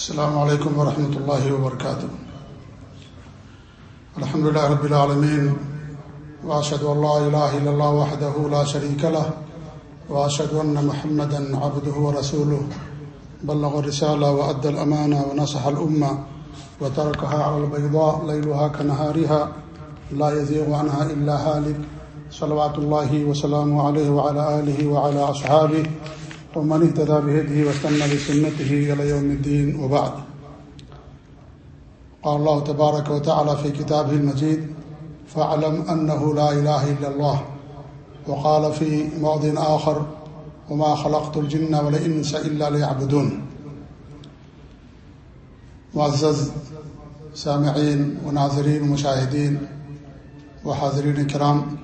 السلام علیکم ورحمۃ اللہ وبرکاتہ الحمد لله رب العالمين واشهد ان لا اله الا الله وحده لا شريك له واشهد ان محمدا عبده ورسوله. بلغ الرساله وادى الامانه ونصح الامه وتركها على البيضاء ليلها كنهارها لا يزيغ عنها الا هالك. صلوات الله وسلامه عليه وعلى اله وعلى اصحابه ومن اهتدى بهديه واستنى بسنته الى يوم الدين وبعد. قال الله تبارك وتعالى في كتابه المجيد، فاعلم انه لا اله الا الله. وقال في موضع اخر وما خلقت الجن والانس الا ليعبدون. معزز سامعین و ناظرین و مشاہدین و حاضرین کرام،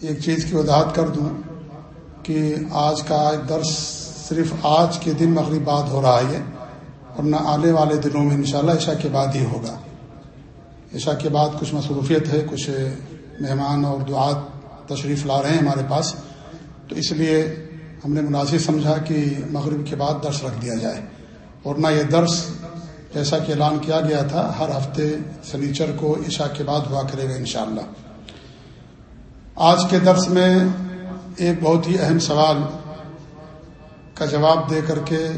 ایک چیز کی وضاحت کر دوں۔ کہ آج کا درس صرف آج کے دن مغرب بعد ہو رہا ہے، ورنہ آنے والے دنوں میں انشاءاللہ عشاء کے بعد ہی ہوگا۔ عشاء کے بعد کچھ مصروفیت ہے، کچھ مہمان اور دعات تشریف لا رہے ہیں ہمارے پاس۔ تو اس لیے ہم نے مناسب سمجھا کہ مغرب کے بعد درس رکھ دیا جائے۔ ورنہ یہ درس جیسا کہ اعلان کیا گیا تھا، ہر ہفتے سنیچر کو عشاء کے بعد ہوا کرے گا انشاءاللہ۔ آج کے درس میں ایک بہت ہی اہم سوال کا جواب دے کر کے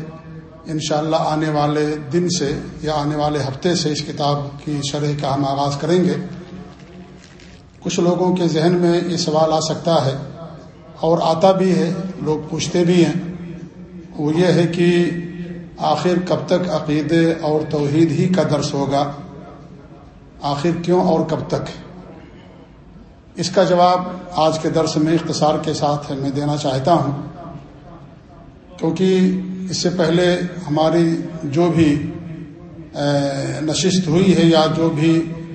انشاءاللہ اللہ آنے والے دن سے یا آنے والے ہفتے سے اس کتاب کی شرح کا ہم آغاز کریں گے۔ کچھ لوگوں کے ذہن میں یہ سوال آ سکتا ہے اور آتا بھی ہے، لوگ پوچھتے بھی ہیں۔ وہ یہ ہے کہ آخر کب تک عقیدے اور توحید ہی کا درس ہوگا؟ آخر کیوں اور کب تک؟ اس کا جواب آج کے درس میں اختصار کے ساتھ میں دینا چاہتا ہوں، کیونکہ اس سے پہلے ہماری جو بھی نشست ہوئی ہے یا جو بھی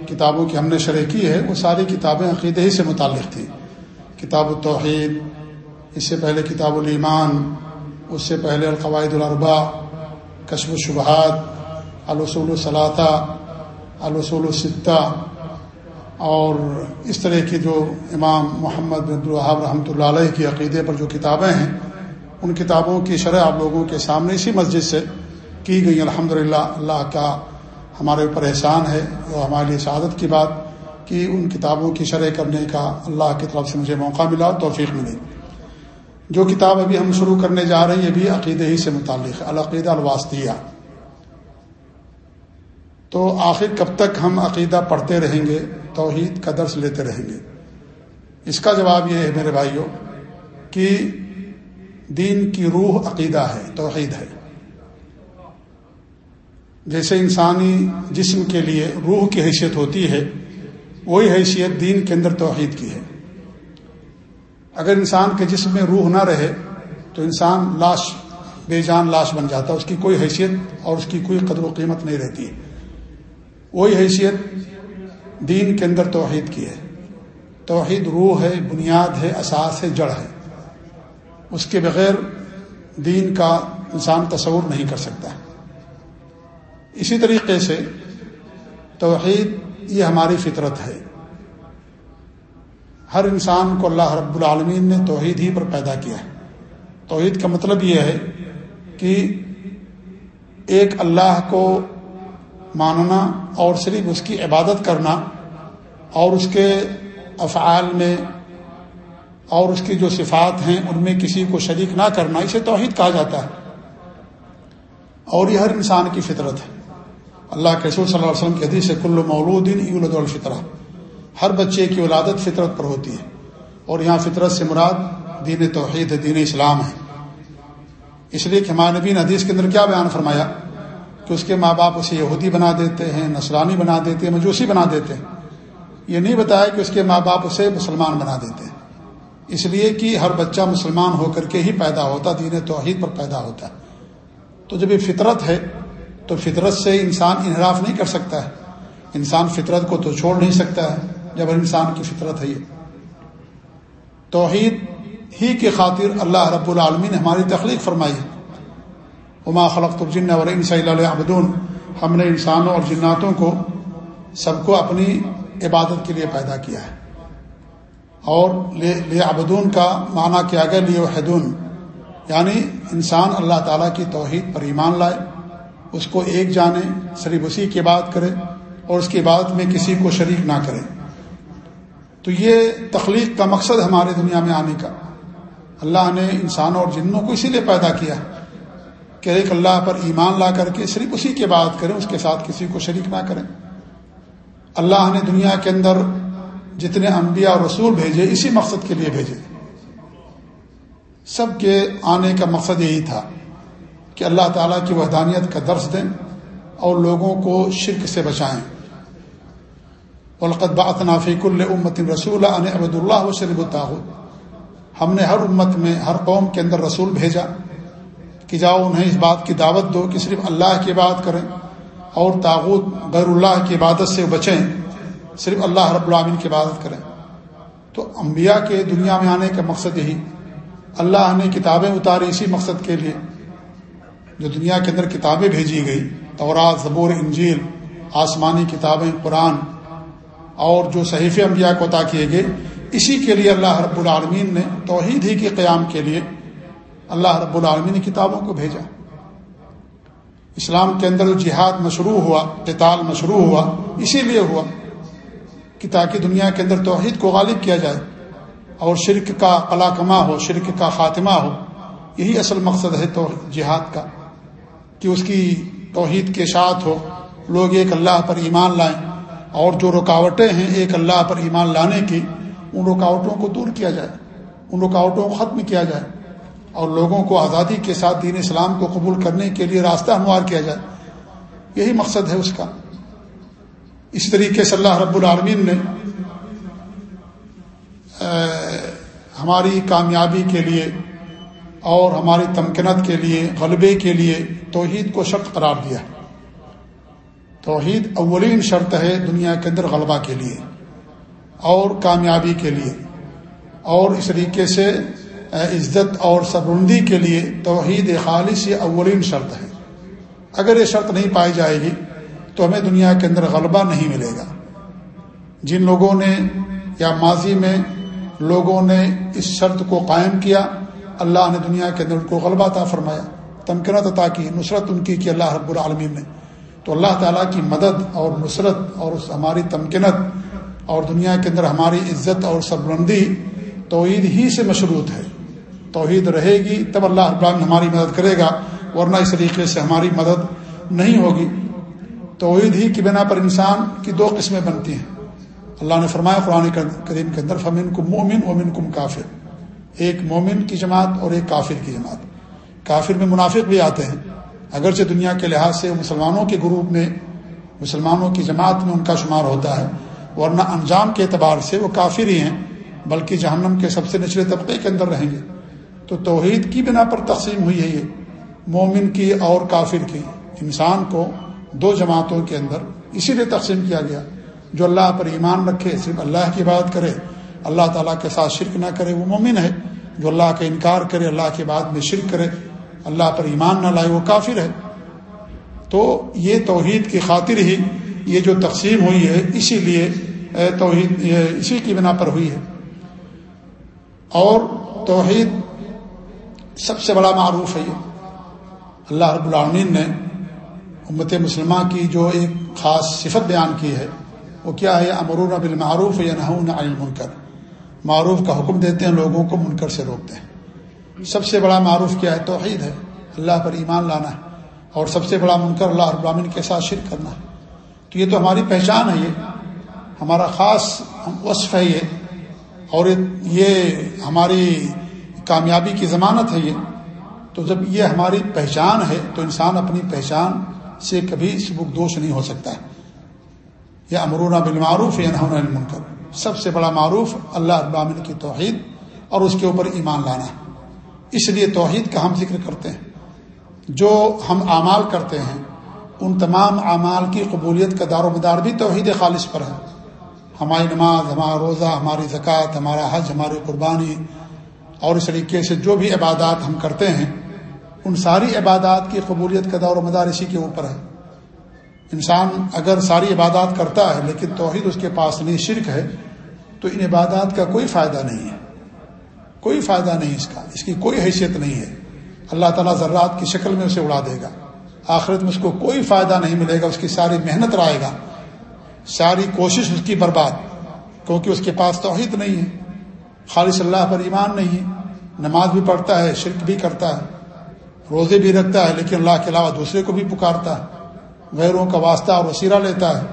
کتابوں کی ہم نے شرح کی ہے، وہ ساری کتابیں عقیدے ہی سے متعلق تھیں۔ کتاب التوحید، اس سے پہلے کتاب الایمان، اس سے پہلے القواعد الربا کشف الشبہات الوصول الصلاطہ الوصول السطہ اور اس طرح کی جو امام محمد بن الحاب رحمۃ اللہ علیہ کی عقیدے پر جو کتابیں ہیں، ان کتابوں کی شرح آپ لوگوں کے سامنے اسی مسجد سے کی گئی۔ الحمد اللہ کا ہمارے اوپر احسان ہے وہ ہمارے لیے سعادت کی بات کہ ان کتابوں کی شرح کرنے کا اللہ کی طرف سے مجھے موقع ملا اور توفیق ملی۔ جو کتاب ابھی ہم شروع کرنے جا رہے ہیں، یہ بھی عقیدے ہی سے متعلق ہے العقیدہ الواسطیہ۔ تو آخر کب تک ہم عقیدہ پڑھتے رہیں گے؟ توحید کا درس لیتے رہیں گے۔ اس کا جواب یہ ہے میرے بھائیوں کہ دین کی روح عقیدہ ہے، توحید ہے۔ جیسے انسانی جسم کے لیے روح کی حیثیت ہوتی ہے، وہی حیثیت دین کے اندر توحید کی ہے۔ اگر انسان کے جسم میں روح نہ رہے تو انسان لاش، بے جان لاش بن جاتا ہے، اس کی کوئی حیثیت اور اس کی کوئی قدر و قیمت نہیں رہتی۔ وہی حیثیت دین کے اندر توحید کی ہے۔ توحید روح ہے، بنیاد ہے، اساس ہے، جڑ ہے۔ اس کے بغیر دین کا انسان تصور نہیں کر سکتا۔ اسی طریقے سے توحید یہ ہماری فطرت ہے۔ ہر انسان کو اللہ رب العالمین نے توحید ہی پر پیدا کیا ہے۔ توحید کا مطلب یہ ہے کہ ایک اللہ کو ماننا اور صرف اس کی عبادت کرنا اور اس کے افعال میں اور اس کی جو صفات ہیں ان میں کسی کو شریک نہ کرنا، اسے توحید کہا جاتا ہے۔ اور یہ ہر انسان کی فطرت ہے۔ اللہ کے رسول صلی اللہ علیہ وسلم کی حدیث کل مولود عید الفطرہ۔ ہر بچے کی ولادت فطرت پر ہوتی ہے۔ اور یہاں فطرت سے مراد دین توحید ہے، دین اسلام ہے۔ اس لیے کہ ہمارے نبی نے حدیث کے اندر کیا بیان فرمایا؟ کہ اس کے ماں باپ اسے یہودی بنا دیتے ہیں نسلانی بنا دیتے ہیں، مجوسی بنا دیتے ہیں۔ یہ نہیں بتایا کہ اس کے ماں باپ اسے مسلمان بنا دیتے ہیں۔ اس لیے کہ ہر بچہ مسلمان ہو کر کے ہی پیدا ہوتا، دین توحید پر پیدا ہوتا۔ ہے تو جب یہ فطرت ہے، تو فطرت سے انسان انحراف نہیں کر سکتا ہے۔ انسان فطرت کو تو چھوڑ نہیں سکتا ہے، جب انسان کی فطرت ہے یہ۔ توحید ہی کی خاطر اللہ رب العالمین نے ہماری تخلیق فرمائی ہے۔ عما خلق الجن اور صلی اللہ عبدون ہم نے انسانوں اور جناتوں کو سب کو اپنی عبادت کے لیے پیدا کیا ہے۔ اور لے ابدون کا معنی کیا گیا؟ لیے حدون یعنی انسان اللہ تعالیٰ کی توحید پر ایمان لائے، اس کو ایک جانے، صرف اسی کی بات کرے اور اس کی بات میں کسی کو شریک نہ کرے۔ تو یہ تخلیق کا مقصد ہمارے دنیا میں آنے کا۔ اللہ نے انسانوں اور جنوں کو اسی لیے پیدا کیا کہ ایک اللہ پر ایمان لا کر کے صرف اسی کی بات کریں، اس کے ساتھ کسی کو شریک نہ کریں۔ اللہ نے دنیا کے اندر جتنے انبیاء اور رسول بھیجے، اسی مقصد کے لیے بھیجے۔ سب کے آنے کا مقصد یہی تھا کہ اللہ تعالیٰ کی وحدانیت کا درس دیں اور لوگوں کو شرک سے بچائیں۔ القط بات نافیق الامت رسول عبد اللہ و شریب ہم نے ہر امت میں ہر قوم کے اندر رسول بھیجا۔ کہ جاؤ انہیں اس بات کی دعوت دو کہ صرف اللہ کی بات کریں اور تاغت غیر اللہ کی عبادت سے بچیں، صرف اللہ رب العامن کی عبادت کریں۔ تو انبیاء کے دنیا میں آنے کا مقصد یہی، اللہ نے کتابیں اتاری اسی مقصد کے لیے جو دنیا کے اندر کتابیں بھیجی گئی، تورات، زبور، انجیل، آسمانی کتابیں، قرآن اور جو صحیف انبیاء کو عطا کیے گئے، اسی کے لیے اللہ رب العالمین نے توحید ہی کے قیام کے لیے اللہ رب العالمین نے کتابوں کو بھیجا۔ اسلام کے اندر جہاد مشروع ہوا، قتال مشروع ہوا، اسی لیے ہوا کہ تاکہ دنیا کے اندر توحید کو غالب کیا جائے اور شرک کا قلا کما ہو، شرک کا خاتمہ ہو۔ یہی اصل مقصد ہے تو جہاد کا، کہ اس کی توحید کے ساتھ ہو۔ لوگ ایک اللہ پر ایمان لائیں اور جو رکاوٹیں ہیں ایک اللہ پر ایمان لانے کی، ان رکاوٹوں کو دور کیا جائے، ان رکاوٹوں کو ختم کیا جائے۔ اور لوگوں کو آزادی کے ساتھ دین اسلام کو قبول کرنے کے لیے راستہ ہموار کیا جائے، یہی مقصد ہے اس کا۔ اس طریقے سے اللہ رب العالمین نے ہماری کامیابی کے لیے اور ہماری تمکنت کے لیے، غلبے کے لیے توحید کو شرط قرار دیا توحید اولین شرط ہے دنیا کے اندر غلبہ کے لیے اور کامیابی کے لیے۔ اور اس طریقے سے عزت اور سبرندی کے لیے توحید خالص یہ اولین شرط ہے۔ اگر یہ شرط نہیں پائی جائے گی تو ہمیں دنیا کے اندر غلبہ نہیں ملے گا۔ جن لوگوں نے یا ماضی میں لوگوں نے اس شرط کو قائم کیا، اللہ نے دنیا کے اندر ان کو غلبہ تھا فرمایا۔ تمکنت عطا کی نصرت ان کی کہ اللہ رب العالمین نے۔ تو اللہ تعالیٰ کی مدد اور نصرت اور ہماری تمکنت اور دنیا کے اندر ہماری عزت اور سربلندی توحید ہی سے مشروط ہے۔ توحید رہے گی، تب اللہ ابراہیم ہماری مدد کرے گا، ورنہ اس طریقے سے ہماری مدد نہیں ہوگی۔ توحید ہی کی بنا پر انسان کی دو قسمیں بنتی ہیں۔ اللہ نے فرمایا قرآن کریم کے اندر فمن کم مومن اومن کم کافر۔ ایک مومن کی جماعت اور ایک کافر کی جماعت۔ کافر میں منافق بھی آتے ہیں۔ اگرچہ دنیا کے لحاظ سے مسلمانوں کے گروپ میں، مسلمانوں کی جماعت میں ان کا شمار ہوتا ہے، ورنہ انجام کے اعتبار سے وہ کافر ہی ہیں، بلکہ جہنم کے سب سے نچلے طبقے کے اندر رہیں گے۔ تو توحید کی بنا پر تقسیم ہوئی ہے یہ۔ مومن کی اور کافر کی۔ انسان کو دو جماعتوں کے اندر اسی لیے تقسیم کیا گیا۔ جو اللہ پر ایمان رکھے، صرف اللہ کی بات کرے، اللہ تعالیٰ کے ساتھ شرک نہ کرے، وہ مومن ہے۔ جو اللہ کا انکار کرے، اللہ کے بعد میں شرک کرے، اللہ پر ایمان نہ لائے، وہ کافر ہے۔ تو یہ توحید کی خاطر ہی یہ جو تقسیم ہوئی ہے، اسی لیے توحید اسی کی بنا پر ہوئی ہے۔ اور توحید سب سے بڑا معروف ہے یہ۔ اللہ رب العالمین نے امت مسلمہ کی جو ایک خاص صفت بیان کی ہے، وہ کیا ہے؟ امرون بالمعروف یا نہون عن المنکر۔ معروف کا حکم دیتے ہیں، لوگوں کو منکر سے روکتے ہیں۔ سب سے بڑا معروف کیا ہے؟ توحید ہے۔ اللہ پر ایمان لانا ہے۔ اور سب سے بڑا منکر اللہ رب العالمین کے ساتھ شرک کرنا ہے۔ تو یہ تو ہماری پہچان ہے یہ۔ ہمارا خاص وصف ہے یہ۔ اور یہ ہماری کامیابی کی ضمانت ہے یہ، تو جب یہ ہماری پہچان ہے، تو انسان اپنی پہچان سے کبھی سبک دوش نہیں ہو سکتا ہے۔ یا امرون بالمعروف یا نہ المنکر۔ سب سے بڑا معروف اللہ ابامن کی توحید اور اس کے اوپر ایمان لانا۔ اس لیے توحید کا ہم ذکر کرتے ہیں۔ جو ہم اعمال کرتے ہیں، ان تمام اعمال کی قبولیت کا دار و مدار بھی توحید خالص پر ہے۔ ہماری نماز، ہمارا روزہ، ہماری زکوٰۃ، ہمارا حج، ہماری قربانی اور اس طریقے سے جو بھی عبادات ہم کرتے ہیں، ان ساری عبادات کی قبولیت کا دور و مدار اسی کے اوپر ہے۔ انسان اگر ساری عبادات کرتا ہے، لیکن توحید اس کے پاس نہیں، شرک ہے، تو ان عبادات کا کوئی فائدہ نہیں ہے۔ کوئی فائدہ نہیں اس کا، اس کی کوئی حیثیت نہیں ہے۔ اللہ تعالیٰ ذرات کی شکل میں اسے اڑا دے گا۔ آخرت میں اس کو کوئی فائدہ نہیں ملے گا، اس کی ساری محنت رائے گا۔ ساری کوشش اس کی برباد، کیونکہ اس کے پاس توحید نہیں ہے۔ خالص اللہ پر ایمان نہیں ہے، نماز بھی پڑھتا ہے، شرک بھی کرتا ہے، روزے بھی رکھتا ہے، لیکن اللہ کے علاوہ دوسرے کو بھی پکارتا ہے، غیروں کا واسطہ اور وسیلہ لیتا ہے۔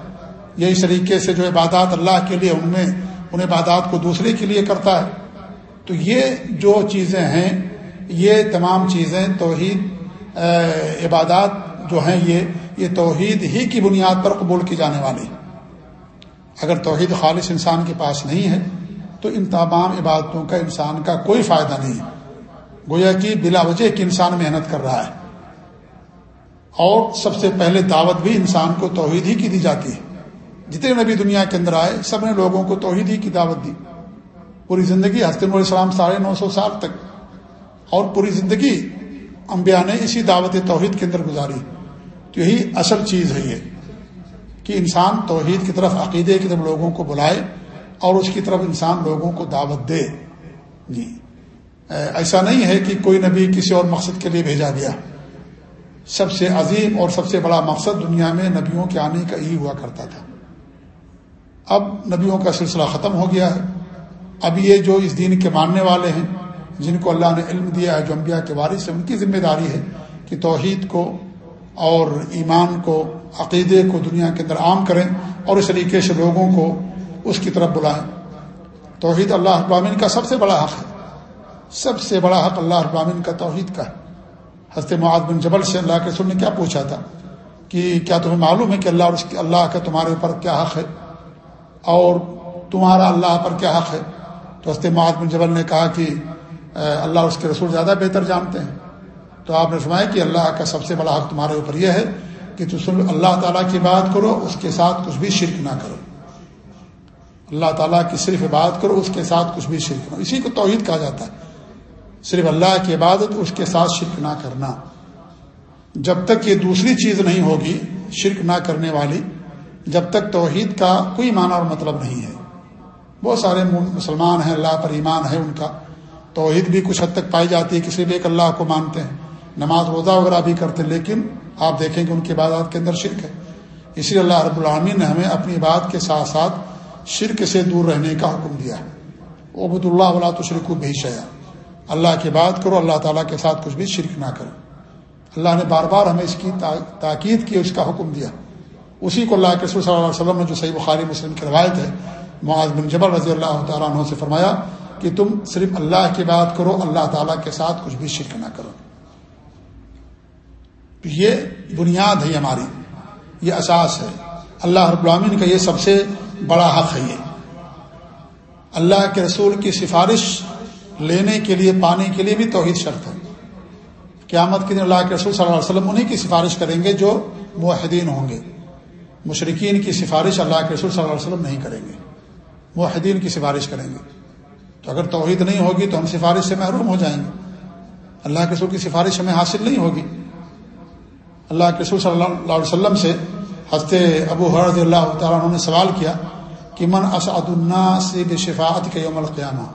یہی طریقے سے جو عبادات اللہ کے لیے، ان میں ان عبادات کو دوسرے کے لیے کرتا ہے۔ تو یہ جو چیزیں ہیں، یہ تمام چیزیں توحید عبادات جو ہیں، یہ یہ توحید ہی کی بنیاد پر قبول کی جانے والی۔ اگر توحید خالص انسان کے پاس نہیں ہے تو ان تمام عبادتوں کا انسان کا کوئی فائدہ نہیں گویا کہ بلا وجہ کہ انسان محنت کر رہا ہے۔ اور سب سے پہلے دعوت بھی انسان کو توحید ہی کی دی جاتی ہے۔ جتنے نبی دنیا کے اندر آئے، سب نے لوگوں کو توحید ہی کی دعوت دی۔ پوری زندگی حسن السلام ساڑھے نو سو سال تک۔ اور پوری زندگی انبیاء نے اسی دعوت توحید کے اندر گزاری۔ تو یہی اصل چیز ہے یہ کہ انسان توحید کی طرف عقیدے کی طرف لوگوں کو بلائے۔ اور اس کی طرف انسان لوگوں کو دعوت دے۔ جی۔ ایسا نہیں ہے کہ کوئی نبی کسی اور مقصد کے لیے بھیجا گیا۔ سب سے عظیم اور سب سے بڑا مقصد دنیا میں نبیوں کے آنے کا یہی ہوا کرتا تھا۔ اب نبیوں کا سلسلہ ختم ہو گیا ہے۔ اب یہ جو اس دین کے ماننے والے ہیں، جن کو اللہ نے علم دیا ہے، جو انبیاء کے وارث ہیں، ان کی ذمہ داری ہے کہ توحید کو اور ایمان کو، عقیدے کو دنیا کے اندر عام کریں اور اس طریقے سے لوگوں کو اس کی طرف بلائیں۔ توحید اللہ ابامین کا سب سے بڑا حق ہے۔ سب سے بڑا حق اللہ ابامین کا توحید کا ہے۔ حضرت معاذ بن جبل سے اللہ کے رسول نے کیا پوچھا تھا کہ کیا تمہیں معلوم ہے کہ اللہ اور اس اللہ کا تمہارے اوپر کیا حق ہے؟ اور تمہارا اللہ پر کیا حق ہے؟ تو حضرت معاذ بن جبل نے کہا کہ اللہ اور اس کے رسول زیادہ بہتر جانتے ہیں۔ تو آپ نے فرمایا کہ اللہ کا سب سے بڑا حق تمہارے اوپر یہ ہے کہ تم اللہ تعالیٰ کی بات کرو، اس کے ساتھ کچھ بھی شرک نہ کرو۔ اللہ تعالیٰ کی صرف عبادت کرو، اس کے ساتھ کچھ بھی شرک نہ اسی کو توحید کہا جاتا ہے۔ صرف اللہ کی عبادت، اس کے ساتھ شرک نہ کرنا۔ جب تک یہ دوسری چیز نہیں ہوگی، شرک نہ کرنے والی، جب تک توحید کا کوئی معنی اور مطلب نہیں ہے۔ بہت سارے مسلمان ہیں، اللہ پر ایمان ہے ان کا۔ توحید بھی کچھ حد تک پائی جاتی ہے، کسی بھی ایک اللہ کو مانتے ہیں۔ نماز روزہ وغیرہ بھی کرتے ہیں، لیکن آپ دیکھیں کہ ان کی عبادات کے اندر شرک ہے۔ اسی لیے اللہ رب العالمین نے ہمیں اپنی عبادت کے ساتھ ساتھ شرک سے دور رہنے کا حکم دیا ہے۔ عبد اللہ ولا تو شرک بھی شیا اللہ کی بات کرو، اللہ تعالیٰ کے ساتھ کچھ بھی شرک نہ کرو۔ اللہ نے بار بار ہمیں اس کی تاکید کی، اس کا حکم دیا۔ اسی کو اللہ کے صلی اللہ علیہ وسلم نے جو صحیح بخاری مسلم کی روایت ہے، معاذ بن جبر رضی اللہ تعالیٰ عنہ سے فرمایا کہ تم صرف اللہ کی بات کرو، اللہ تعالیٰ کے ساتھ کچھ بھی شرک نہ کرو۔ یہ بنیاد ہے ہماری۔ یہ اساس ہے۔ اللہ رب العالمین کا یہ سب سے بڑا حق ہے یہ۔ اللہ کے رسول کی سفارش لینے کے لیے، پانے کے لیے بھی توحید شرط ہے۔ قیامت کے دن اللہ کے رسول صلی اللہ علیہ وسلم انہیں کی سفارش کریں گے جو معاہدین ہوں گے۔ مشرقین کی سفارش اللہ کے رسول صلی اللہ علیہ وسلم نہیں کریں گے۔ معاہدین کی سفارش کریں گے۔ تو اگر توحید نہیں ہوگی تو ہم سفارش سے محروم ہو جائیں گے۔ اللہ کے رسول کی سفارش ہمیں حاصل نہیں ہوگی۔ اللہ کے رسول صلی اللہ علیہ وسلم سے حضرت ابو حرض اللہ تعالیٰ عنہ نے سوال کیا کہ من اسعد الناس بشفاعت کے یوم القیامہ؟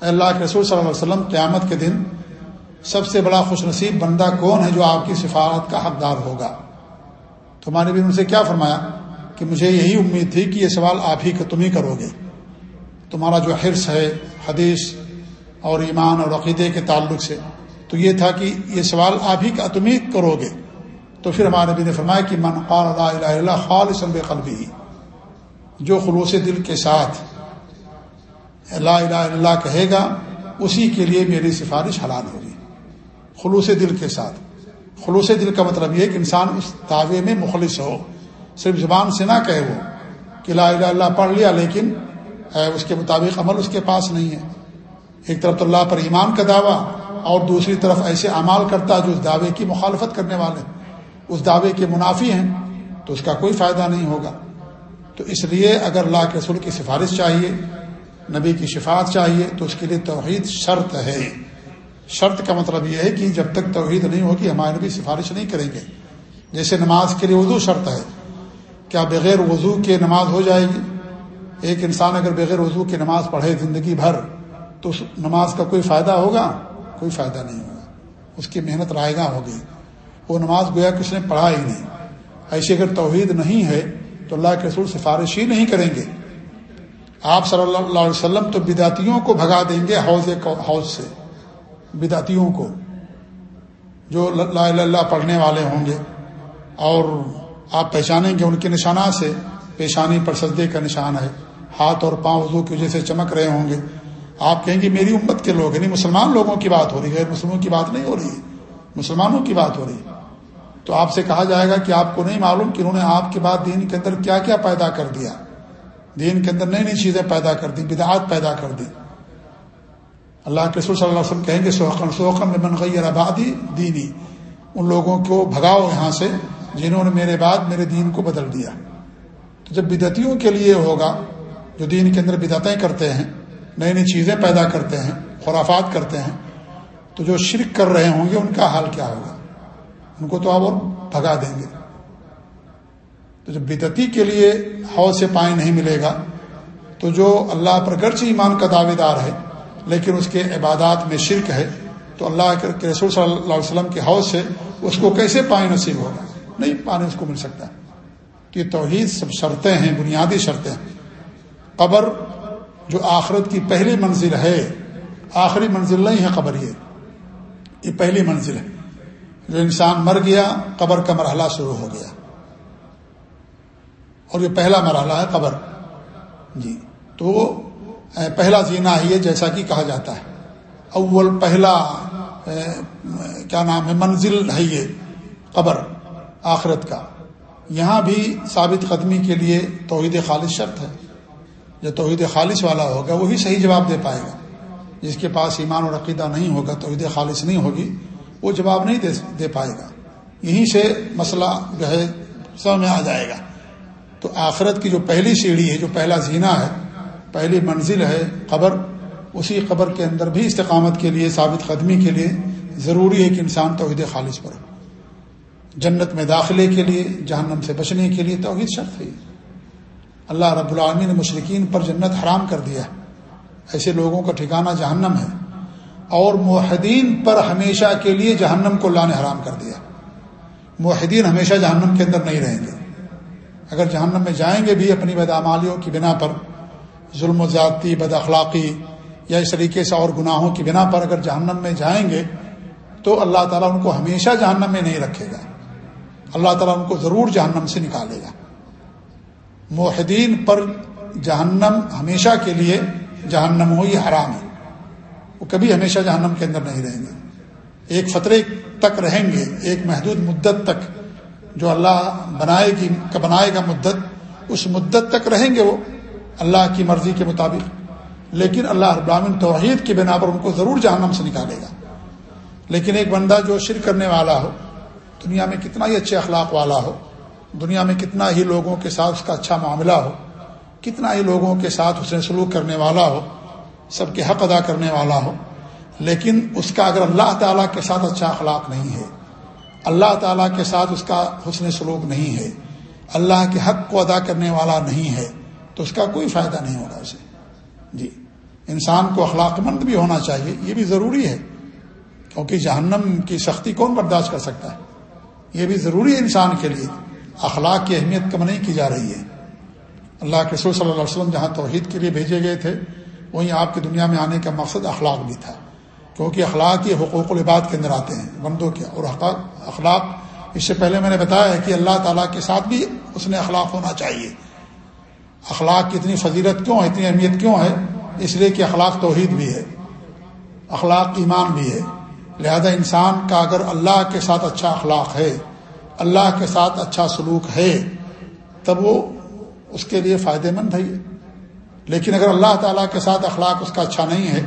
اللہ کے رسول صلی اللہ علیہ وسلم، قیامت کے دن سب سے بڑا خوش نصیب بندہ کون ہے جو آپ کی سفارت کا حقدار ہوگا؟ تو ہمارے بھی ان سے کیا فرمایا کہ مجھے یہی امید تھی کہ یہ سوال آپ ہی کا تم ہی کرو گے۔ تمہارا جو حرص ہے، حدیث اور ایمان اور عقیدے کے تعلق سے، تو یہ تھا کہ یہ سوال آپ ہی کا تم ہی کرو گے۔ تو پھر ہمارے نبی نے فرمایا کہ من قال لا الہ الا اللہ خالص بقلبی جو خلوص دل کے ساتھ لا الہ الا اللہ کہے گا، اسی کے لیے میری سفارش حلال ہوگی۔ خلوص دل کے ساتھ۔ خلوص دل کا مطلب یہ کہ انسان اس دعوے میں مخلص ہو۔ صرف زبان سے نہ کہے وہ کہ لا الہ اللہ پڑھ لیا، لیکن اس کے مطابق عمل اس کے پاس نہیں ہے۔ ایک طرف تو اللہ پر ایمان کا دعویٰ اور دوسری طرف ایسے اعمال کرتا جو اس دعوے کی مخالفت کرنے والے۔ اس دعوے کے منافی ہیں، تو اس کا کوئی فائدہ نہیں ہوگا۔ تو اس لیے اگر اللہ کے رسول کی سفارش چاہیے، نبی کی شفاعت چاہیے، تو اس کے لیے توحید شرط ہے۔ شرط کا مطلب یہ ہے کہ جب تک توحید نہیں ہوگی، ہمارے نبی سفارش نہیں کریں گے۔ جیسے نماز کے لیے وضو شرط ہے۔ کیا بغیر وضو کے نماز ہو جائے گی؟ ایک انسان اگر بغیر وضو کی نماز پڑھے زندگی بھر، تو اس نماز کا کوئی فائدہ ہوگا؟ کوئی فائدہ نہیں ہوگا۔ اس کی محنت رائے گاہ ہو گئی وہ نماز گویا کہ اس نے پڑھا ہی نہیں۔ ایسی اگر توحید نہیں ہے تو اللہ کے رسول سفارش ہی نہیں کریں گے۔ آپ صلی اللہ علیہ وسلم تو بدعتیوں کو بھگا دیں گے حوض حوض سے۔ بدعتیوں کو۔ جو لا اللہ پڑھنے والے ہوں گے۔ اور آپ پہچانیں گے ان کے نشانات سے۔ پیشانی پر سجدے کا نشان ہے۔ ہاتھ اور پاؤں وضو کی وجہ سے چمک رہے ہوں گے۔ آپ کہیں گے میری امت کے لوگ یعنی مسلمان لوگوں کی بات ہو رہی ہے۔ مسلموں کی بات نہیں ہو رہی ہے۔ مسلمانوں کی بات ہو رہی ہے۔ تو آپ سے کہا جائے گا کہ آپ کو نہیں معلوم کہ انہوں نے آپ کے بعد دین کے اندر کیا کیا پیدا کر دیا۔ دین کے اندر نئی نئی چیزیں پیدا کر دی بدعات پیدا کر دی اللہ کے رسول صلی اللہ علیہ وسلم کہیں گے، سوخن سوخن میں من غیر آبادی دینی۔ ان لوگوں کو بھگاؤ یہاں سے جنہوں نے میرے بعد میرے دین کو بدل دیا۔ تو جب بدعتیوں کے لیے ہوگا، جو دین کے اندر بدعتیں کرتے ہیں، نئی نئی چیزیں پیدا کرتے ہیں، خرافات کرتے ہیں، تو جو شرک کر رہے ہوں گے، ان کا حال کیا ہوگا؟ ان کو تو آپ اور بھگا دیں گے۔ تو جب بدتی کے لیے حوض سے پانی نہیں ملے گا، تو جو اللہ پر گرچہ ایمان کا دعوے دار ہے، لیکن اس کے عبادات میں شرک ہے، تو اللہ کے رسول صلی اللہ علیہ وسلم کے حوض سے اس کو کیسے پانی نصیب ہوگا؟ نہیں، پانی اس کو مل سکتا یہ توحید سب شرطیں ہیں، بنیادی شرطیں ہیں۔ قبر جو آخرت کی پہلی منزل ہے، آخری منزل نہیں ہے قبر یہ یہ پہلی منزل ہے۔ جو انسان مر گیا، قبر کا مرحلہ شروع ہو گیا۔ اور یہ پہلا مرحلہ ہے قبر۔ جی۔ تو پہلا زینہ ہی ہے، جیسا کہ کہا جاتا ہے۔ اول، پہلا کیا نام ہے، منزل ہے یہ، قبر، آخرت کا۔ یہاں بھی ثابت قدمی کے لیے توحید خالص شرط ہے۔ جو توحید خالص والا ہوگا، وہی صحیح جواب دے پائے گا۔ جس کے پاس ایمان اور عقیدہ نہیں ہوگا، توحید خالص نہیں ہوگی۔ وہ جواب نہیں دے دے پائے گا۔ یہیں سے مسئلہ جو ہے سب میں آ جائے گا۔ تو آخرت کی جو پہلی سیڑھی ہے، جو پہلا زینہ ہے، پہلی منزل ہے قبر، اسی قبر کے اندر بھی استقامت کے لیے، ثابت قدمی کے لیے ضروری ہے کہ انسان توحید خالص پر جنت میں داخلے کے لیے، جہنم سے بچنے کے لیے توحید شرط ہے۔ اللہ رب العالمین نے مشرقین پر جنت حرام کر دیا ایسے لوگوں کا ٹھکانہ جہنم ہے۔ اور معاہدین پر ہمیشہ کے لیے جہنم کو اللہ نے حرام کر دیا۔ معاہدین ہمیشہ جہنم کے اندر نہیں رہیں گے۔ اگر جہنم میں جائیں گے بھی اپنی بدعمالیوں کی بنا پر، ظلم و زیادتی، بد اخلاقی یا اس طریقے سے اور گناہوں کی بنا پر اگر جہنم میں جائیں گے، تو اللہ تعالیٰ ان کو ہمیشہ جہنم میں نہیں رکھے گا۔ اللہ تعالیٰ ان کو ضرور جہنم سے نکالے گا۔ معاہدین پر جہنم ہمیشہ کے لیے جہنم ہو یہ حرام ہے۔ وہ کبھی ہمیشہ جہنم کے اندر نہیں رہیں گے۔ ایک فطرے تک رہیں گے، ایک محدود مدت تک جو اللہ بنائے گی بنائے گا مدت، اس مدت تک رہیں گے وہ اللہ کی مرضی کے مطابق۔ لیکن اللہ ابراہین توحید کی بنا پر ان کو ضرور جہنم سے نکالے گا۔ لیکن ایک بندہ جو شرک کرنے والا ہو، دنیا میں کتنا ہی اچھے اخلاق والا ہو، دنیا میں کتنا ہی لوگوں کے ساتھ اس کا اچھا معاملہ ہو، کتنا ہی لوگوں کے ساتھ اس نے سلوک کرنے والا ہو سب کے حق ادا کرنے والا ہو، لیکن اس کا اگر اللہ تعالیٰ کے ساتھ اچھا اخلاق نہیں ہے، اللہ تعالیٰ کے ساتھ اس کا حسن سلوک نہیں ہے، اللہ کے حق کو ادا کرنے والا نہیں ہے، تو اس کا کوئی فائدہ نہیں ہوگا اسے۔ جی انسان کو اخلاق مند بھی ہونا چاہیے، یہ بھی ضروری ہے، کیونکہ جہنم کی سختی کون برداشت کر سکتا ہے؟ یہ بھی ضروری ہے انسان کے لیے، اخلاق کی اہمیت کم نہیں کی جا رہی ہے۔ اللہ کے رسول صلی اللہ علیہ وسلم جہاں توحید کے لیے بھیجے گئے تھے وہیں آپ کی دنیا میں آنے کا مقصد اخلاق بھی تھا۔ کیونکہ اخلاق یہ حقوق العباد کے اندر آتے ہیں، بندوں کے اور اخلاق اس سے پہلے میں نے بتایا ہے کہ اللہ تعالیٰ کے ساتھ بھی اس نے اخلاق ہونا چاہیے۔ اخلاق کی اتنی فضیلت کیوں ہے، اتنی اہمیت کیوں ہے؟ اس لیے کہ اخلاق توحید بھی ہے، اخلاق ایمان بھی ہے۔ لہذا انسان کا اگر اللہ کے ساتھ اچھا اخلاق ہے، اللہ کے ساتھ اچھا سلوک ہے، تب وہ اس کے لیے فائدہ مند ہے۔ لیکن اگر اللہ تعالیٰ کے ساتھ اخلاق اس کا اچھا نہیں ہے،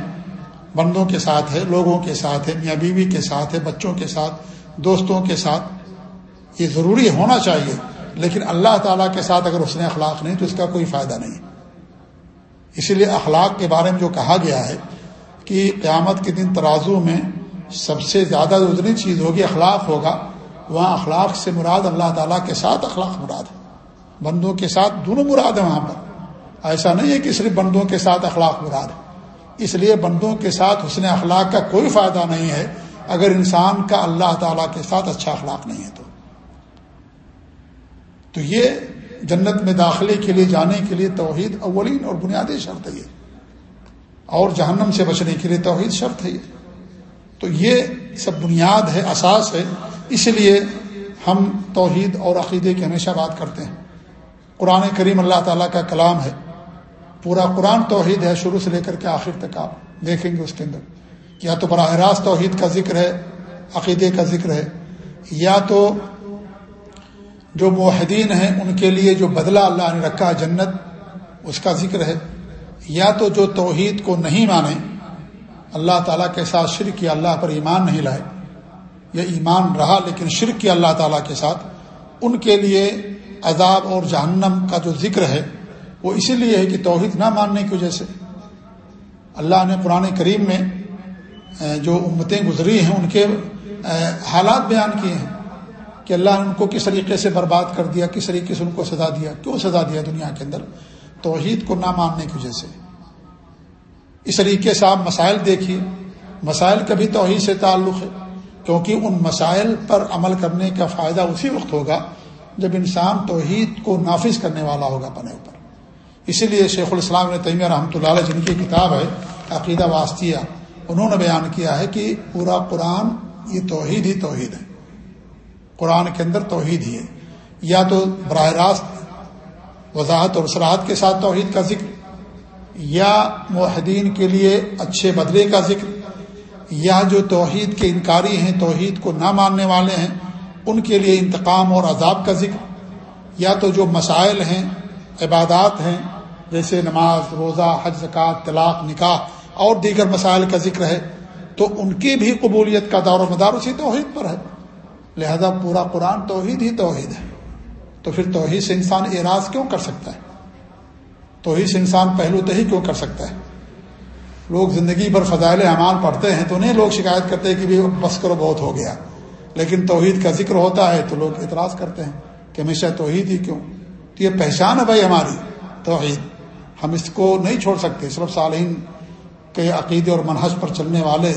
بندوں کے ساتھ ہے، لوگوں کے ساتھ ہے، میاں بیوی کے ساتھ ہے، بچوں کے ساتھ، دوستوں کے ساتھ، یہ ضروری ہونا چاہیے۔ لیکن اللہ تعالیٰ کے ساتھ اگر اس نے اخلاق نہیں، تو اس کا کوئی فائدہ نہیں۔ اسی لیے اخلاق کے بارے میں جو کہا گیا ہے کہ قیامت کے دن ترازو میں سب سے زیادہ جو اتنی چیز ہوگی، اخلاق ہوگا، وہاں اخلاق سے مراد اللہ تعالیٰ کے ساتھ اخلاق مراد ہے۔ بندوں کے ساتھ دونوں مراد ہیں وہاں پر۔ ایسا نہیں ہے کہ صرف بندوں کے ساتھ اخلاق مراد ہے۔ اس لیے بندوں کے ساتھ حسن اخلاق کا کوئی فائدہ نہیں ہے۔ اگر انسان کا اللہ تعالیٰ کے ساتھ اچھا اخلاق نہیں ہے تو۔ تو یہ جنت میں داخلے کے لیے جانے کے لیے توحید اولین اور بنیادی شرط ہے یہ۔ اور جہنم سے بچنے کے لیے توحید شرط ہے یہ۔ تو یہ سب بنیاد ہے، اساس ہے۔ اس لیے ہم توحید اور عقیدے کی ہمیشہ بات کرتے ہیں۔ قرآن کریم اللہ تعالیٰ کا کلام ہے۔ پورا قرآن توحید ہے، شروع سے لے کر کے آخر تک آپ دیکھیں گے اس کے اندر۔ یا تو براہ راست توحید کا ذکر ہے، عقیدے کا ذکر ہے، یا تو جو معاہدین ہیں، ان کے لیے جو بدلہ اللہ نے رکھا جنت، اس کا ذکر ہے۔ یا تو جو توحید کو نہیں مانے، اللہ تعالیٰ کے ساتھ شرک کیا، اللہ پر ایمان نہیں لائے۔ یا ایمان رہا، لیکن شرک کیا اللہ تعالیٰ کے ساتھ۔ ان کے لیے عذاب اور جہنم کا جو ذکر ہے وہ اسی لیے ہے کہ توحید نہ ماننے کی وجہ سے اللہ نے قرآن کریم میں جو امتیں گزری ہیں، ان کے حالات بیان کیے ہیں کہ اللہ نے ان کو کس طریقے سے برباد کر دیا، کس طریقے سے ان کو سزا دیا، کیوں سزا دیا دنیا کے اندر؟ توحید کو نہ ماننے کی وجہ سے۔ اس طریقے سے آپ مسائل دیکھیے۔ مسائل کا بھی توحید سے تعلق ہے، کیونکہ ان مسائل پر عمل کرنے کا فائدہ اسی وقت ہوگا جب انسان توحید کو نافذ کرنے والا ہوگا، اپنے اوپر۔ اسی لیے شیخ الاسلام نے تیمیہ رحمۃ اللہ علیہ جن کی کتاب ہے، عقیدہ واسطیہ، انہوں نے بیان کیا ہے کہ پورا قرآن یہ توحید ہی توحید ہے۔ قرآن کے اندر توحید ہی ہے۔ یا تو براہ راست وضاحت اور سراحت کے ساتھ توحید کا ذکر، یا معاہدین کے لیے اچھے بدلے کا ذکر، یا جو توحید کے انکاری ہیں، توحید کو نہ ماننے والے ہیں، ان کے لیے انتقام اور عذاب کا ذکر، یا تو جو مسائل ہیں، عبادات ہیں جیسے نماز، روزہ، حج، زکوٰۃ، طلاق، نکاح اور دیگر مسائل کا ذکر ہے، تو ان کی بھی قبولیت کا دور و مدار اسی توحید پر ہے۔ لہذا پورا قرآن توحید ہی توحید ہے۔ تو پھر توحید سے انسان اعراض کیوں کر سکتا ہے؟ توحید سے انسان پہلو تہی کیوں کر سکتا ہے؟ لوگ زندگی بھر فضائل اعمال پڑھتے ہیں تو انہیں لوگ شکایت کرتے ہیں کہ بس کرو، بہت ہو گیا۔ لیکن توحید کا ذکر ہوتا ہے تو لوگ اعتراض کرتے ہیں کہ ہمیشہ توحید ہی کیوں؟ تو یہ پہچان ہے بھائی ہماری توحید۔ ہم اس کو نہیں چھوڑ سکتے، صرف صالحین کے عقیدے اور منحص پر چلنے والے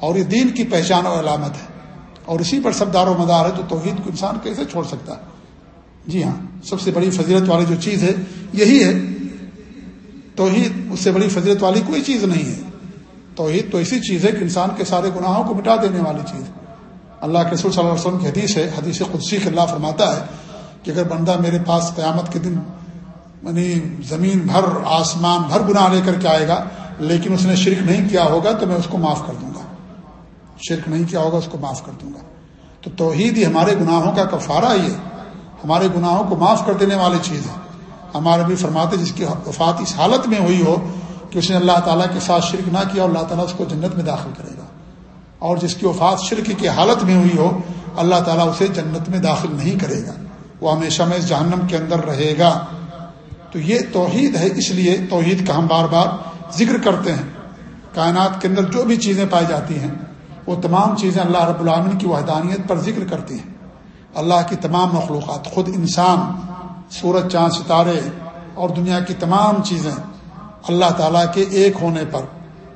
اور یہ دین کی پہچان اور علامت ہے۔ اور اسی پر سب دار و مدار ہے تو توحید کو انسان کیسے چھوڑ سکتا؟ ہے جی ہاں سب سے بڑی فضیلت والی جو چیز ہے یہی ہے۔ توحید اس سے بڑی فضیلت والی کوئی چیز نہیں ہے۔ توحید تو ایسی چیز ہے کہ انسان کے سارے گناہوں کو مٹا دینے والی چیز۔ اللہ کے رسول صلی اللہ علیہ وسلم کی حدیث ہے، حدیث قدسی کے اللہ فرماتا ہے کہ اگر بندہ میرے پاس قیامت کے دن یعنی زمین بھر، آسمان بھر گناہ لے کر کے آئے گا، لیکن اس نے شرک نہیں کیا ہوگا تو میں اس کو معاف کر دوں گا۔ شرک نہیں کیا ہوگا، اس کو معاف کر دوں گا۔ تو توحید ہی ہمارے گناہوں کا کفارہ ہی ہے۔ ہمارے گناہوں کو معاف کر دینے والی چیز ہے۔ ہمارے بھی فرماتے جس کی وفات اس حالت میں ہوئی ہو کہ اس نے اللہ تعالیٰ کے ساتھ شرک نہ کیا اور اللہ تعالیٰ اس کو جنت میں داخل کرے گا۔ اور جس کی وفات شرک کی حالت میں ہوئی ہو، اللہ تعالیٰ اسے جنت میں داخل نہیں کرے گا۔ وہ ہمیشہ میں جہنم کے اندر رہے گا۔ تو یہ توحید ہے، اس لیے توحید کا ہم بار بار ذکر کرتے ہیں۔ کائنات کے اندر جو بھی چیزیں پائی جاتی ہیں، وہ تمام چیزیں اللہ رب العامن کی وحدانیت پر ذکر کرتی ہیں۔ اللہ کی تمام مخلوقات، خود انسان، سورج، چاند، ستارے اور دنیا کی تمام چیزیں اللہ تعالیٰ کے ایک ہونے پر،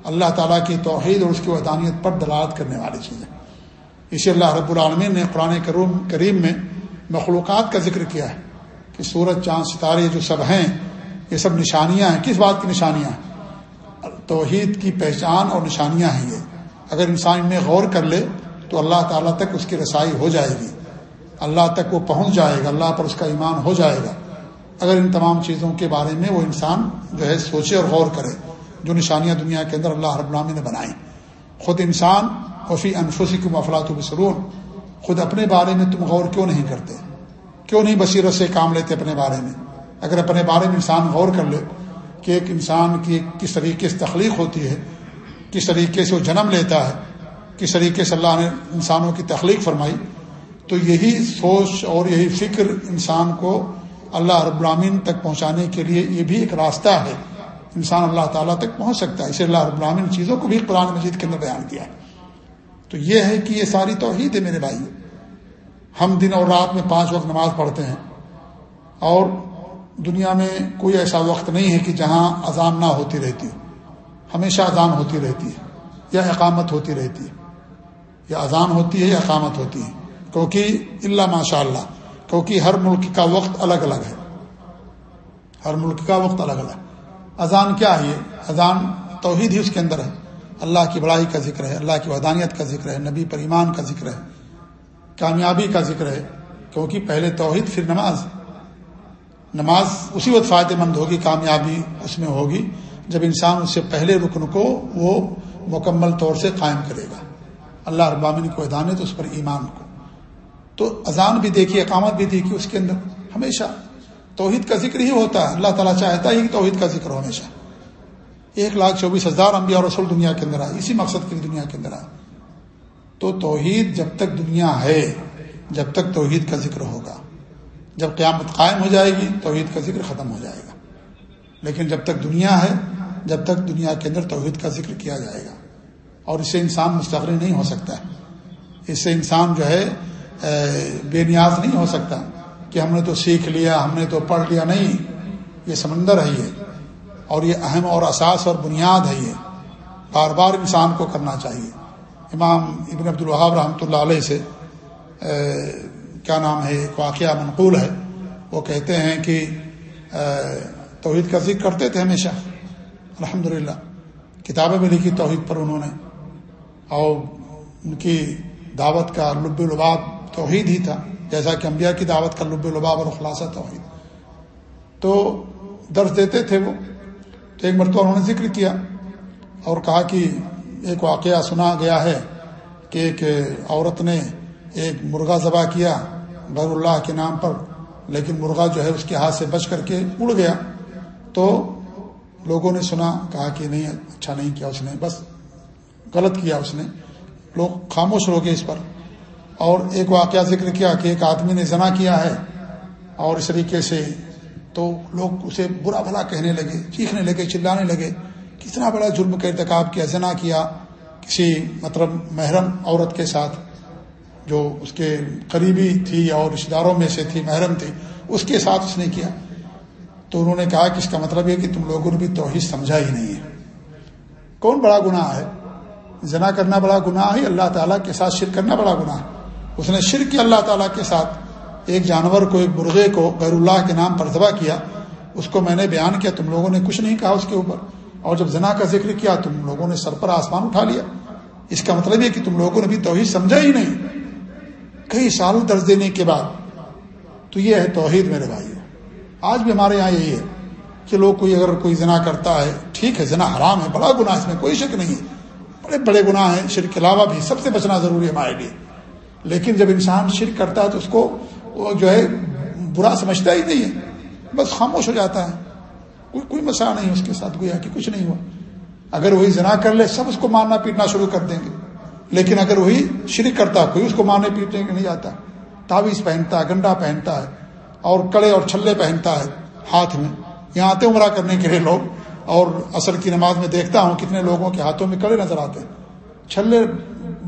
اللہ تعالیٰ کی توحید اور اس کی وحدانیت پر دلالت کرنے والی چیزیں اسی اللہ رب العالمین نے قرآن کریم میں مخلوقات کا ذکر کیا ہے۔ کہ سورج، چاند، ستارے جو سب ہیں، یہ سب نشانیاں ہیں۔ کس بات کی نشانیاں ہیں؟ توحید کی پہچان اور نشانیاں ہیں یہ۔ اگر انسان ان میں غور کر لے، تو اللہ تعالیٰ تک اس کی رسائی ہو جائے گی۔ اللہ تک وہ پہنچ جائے گا، اللہ پر اس کا ایمان ہو جائے گا۔ اگر ان تمام چیزوں کے بارے میں وہ انسان جو ہے سوچے اور غور کرے، جو نشانیاں دنیا کے اندر اللہ رب العامی نے بنائیں خود انسان، وفی انفسی کی مفلات و خود اپنے بارے میں تم غور کیوں نہیں کرتے؟ کیوں نہیں بصیرت سے کام لیتے اپنے بارے میں؟ اگر اپنے بارے میں انسان غور کر لے کہ ایک انسان کی کس طریقے سے تخلیق ہوتی ہے، کس طریقے سے وہ جنم لیتا ہے، کس طریقے سے اللہ نے انسانوں کی تخلیق فرمائی، تو یہی سوچ اور یہی فکر انسان کو اللہ رب العامین تک پہنچانے کے لیے یہ بھی ایک راستہ ہے۔ انسان اللہ تعالیٰ تک پہنچ سکتا ہے، اسے اللہ رب العامین چیزوں کو بھی قرآن مجید کے اندر بیان کیا ہے۔ تو یہ ہے کہ یہ ساری توحید ہے میرے بھائی ہم دن اور رات میں پانچ وقت نماز پڑھتے ہیں اور دنیا میں کوئی ایسا وقت نہیں ہے کہ جہاں اذان نہ ہوتی رہتی ہو۔ ہمیشہ اذان ہوتی رہتی ہے، یا اقامت ہوتی رہتی ہے۔ یا اذان ہوتی ہے یا اقامت ہوتی ہے۔ کیونکہ اللہ ماشاء اللہ کیونکہ ہر ملک کا وقت الگ الگ ہے۔ ہر ملک کا وقت الگ الگ اذان کیا ہے یہ؟ اذان توحید ہی اس کے اندر ہے۔ اللہ کی بڑائی کا ذکر ہے، اللہ کی ودانیت کا ذکر ہے، نبی پر ایمان کا ذکر ہے۔ کامیابی کا ذکر ہے، کیونکہ پہلے توحید، پھر نماز۔ نماز اسی وقت فائدہ مند ہوگی، کامیابی اس میں ہوگی جب انسان اس سے پہلے رکن کو وہ مکمل طور سے قائم کرے گا۔ اللہ ابامن کو ادانت اس پر ایمان کو تو اذان بھی دیکھی اقامت بھی دیکھی اس کے اندر ہمیشہ توحید کا ذکر ہی ہوتا ہے۔ اللہ تعالیٰ چاہتا ہی کہ توحید کا ذکر ہو ہمیشہ۔ ایک لاکھ چوبیس ہزار انبیاء اور رسول دنیا کے اندر آئے، اسی مقصد کے لیے دنیا کے اندر آئے۔ تو توحید جب تک دنیا ہے، جب تک توحید کا ذکر ہوگا۔ جب قیامت قائم ہو جائے گی، توحید کا ذکر ختم ہو جائے گا۔ لیکن جب تک دنیا ہے، جب تک دنیا کے اندر توحید کا ذکر کیا جائے گا۔ اور اس سے انسان مستقل نہیں ہو سکتا ہے۔ اس سے انسان جو ہے بے نیاز نہیں ہو سکتا کہ ہم نے تو سیکھ لیا، ہم نے تو پڑھ لیا۔ نہیں، یہ سمندر ہے یہ۔ اور یہ اہم اور اساس اور بنیاد ہے یہ۔ بار بار انسان کو کرنا چاہیے۔ امام ابن عبد الوہاب رحمۃ اللہ علیہ سے کیا نام ہے، ایک واقعہ منقول ہے۔ وہ کہتے ہیں کہ توحید کا ذکر کرتے تھے ہمیشہ۔ الحمد للہ کتابیں بھی لکھی توحید پر انہوں نے۔ اور ان کی دعوت کا لب لباب توحید ہی تھا، جیسا کہ انبیاء کی دعوت کا لب لباب اور خلاصہ توحید۔ تو درس دیتے تھے وہ، تو ایک مرتبہ انہوں نے ذکر کیا اور کہا کہ ایک واقعہ سنا گیا ہے کہ ایک عورت نے ایک مرغا ذبح کیا غیر اللہ کے نام پر، لیکن مرغا جو ہے اس کے ہاتھ سے بچ کر کے اڑ گیا۔ تو لوگوں نے سنا، کہا کہ نہیں اچھا نہیں کیا اس نے، بس غلط کیا اس نے۔ لوگ خاموش ہو گئے اس پر۔ اور ایک واقعہ ذکر کیا کہ ایک آدمی نے زنا کیا ہے اور اس طریقے سے تو لوگ اسے برا بھلا کہنے لگے، چیخنے لگے، چلانے لگے۔ کتنا بڑا جرم کا ارتکاب کیا، زنا کیا کسی مطلب محرم عورت کے ساتھ جو اس کے قریبی تھی اور رشتے داروں میں سے تھی، محرم تھی، اس کے ساتھ اس نے کیا۔ تو انہوں نے کہا کہ اس کا مطلب یہ کہ تم لوگوں نے بھی توحید سمجھا ہی نہیں ہے۔ کون بڑا گناہ ہے؟ زنا کرنا بڑا گناہ ہے، اللہ تعالیٰ کے ساتھ شرک کرنا بڑا گناہ ہے۔ اس نے شرک کیا اللہ تعالیٰ کے ساتھ ایک جانور کو، ایک مرغے کو غیر اللہ کے نام پر ذبح کیا۔ اس کو میں نے بیان کیا، تم لوگوں نے کچھ نہیں کہا اس کے اوپر۔ اور جب زنا کا ذکر کیا تم لوگوں نے سر پر آسمان اٹھا لیا، اس کا مطلب یہ کہ تم لوگوں نے بھی توحید سمجھا ہی نہیں۔ کئی سال درج دینے کے بعد تو یہ ہے توحید میرے بھائی۔ آج بھی ہمارے یہاں یہی ہے کہ لوگ کوئی اگر کوئی زنا کرتا ہے، ٹھیک ہے، زنا حرام ہے، بڑا گناہ اس میں کوئی شک نہیں ہے۔ بڑے بڑے گناہ ہیں، شرک کے علاوہ بھی سب سے بچنا ضروری ہے ہمارے لیے۔ لیکن جب انسان شرک کرتا ہے تو اس کو وہ جو ہے برا سمجھتا ہی نہیں ہے، بس خاموش ہو جاتا ہے۔ کوئی کوئی مسئلہ نہیں اس کے ساتھ، گویا کہ کچھ نہیں ہوا۔ اگر وہی زنا کر لے، سب اس کو مارنا پیٹنا شروع کر دیں گے۔ لیکن اگر وہی شرک کرتا، کوئی اس کو مارنے پیٹنے کے نہیں آتا تعویذ پہنتا ہے گنڈا پہنتا ہے، اور کڑے اور چھلے پہنتا ہے ہاتھ میں۔ یہاں آتے عمرہ کرنے کے لیے لوگ، اور اصل کی نماز میں دیکھتا ہوں کتنے لوگوں کے ہاتھوں میں کڑے نظر آتے ہیں۔ چھلے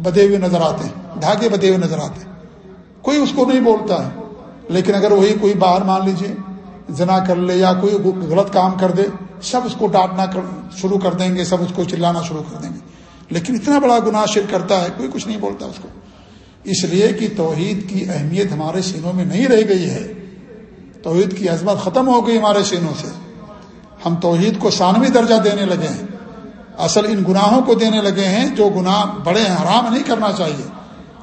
بدے ہوئے نظر آتے ہیں، دھاگے بدے ہوئے نظر آتے ہیں۔ کوئی اس کو نہیں بولتا ہے، لیکن اگر وہی کوئی باہر مان لیجیے زنا کر لے یا کوئی غلط کام کر دے، سب اس کو ڈانٹنا شروع کر دیں گے، سب اس کو چلانا شروع کر دیں گے۔ لیکن اتنا بڑا گناہ شرک کرتا ہے، کوئی کچھ نہیں بولتا اس کو۔ اس لیے کہ توحید کی اہمیت ہمارے سینوں میں نہیں رہ گئی ہے۔ توحید کی عظمت ختم ہو گئی ہمارے سینوں سے۔ ہم توحید کو ثانوی درجہ دینے لگے ہیں۔ اصل ان گناہوں کو دینے لگے ہیں جو گناہ بڑے حرام نہیں کرنا چاہیے۔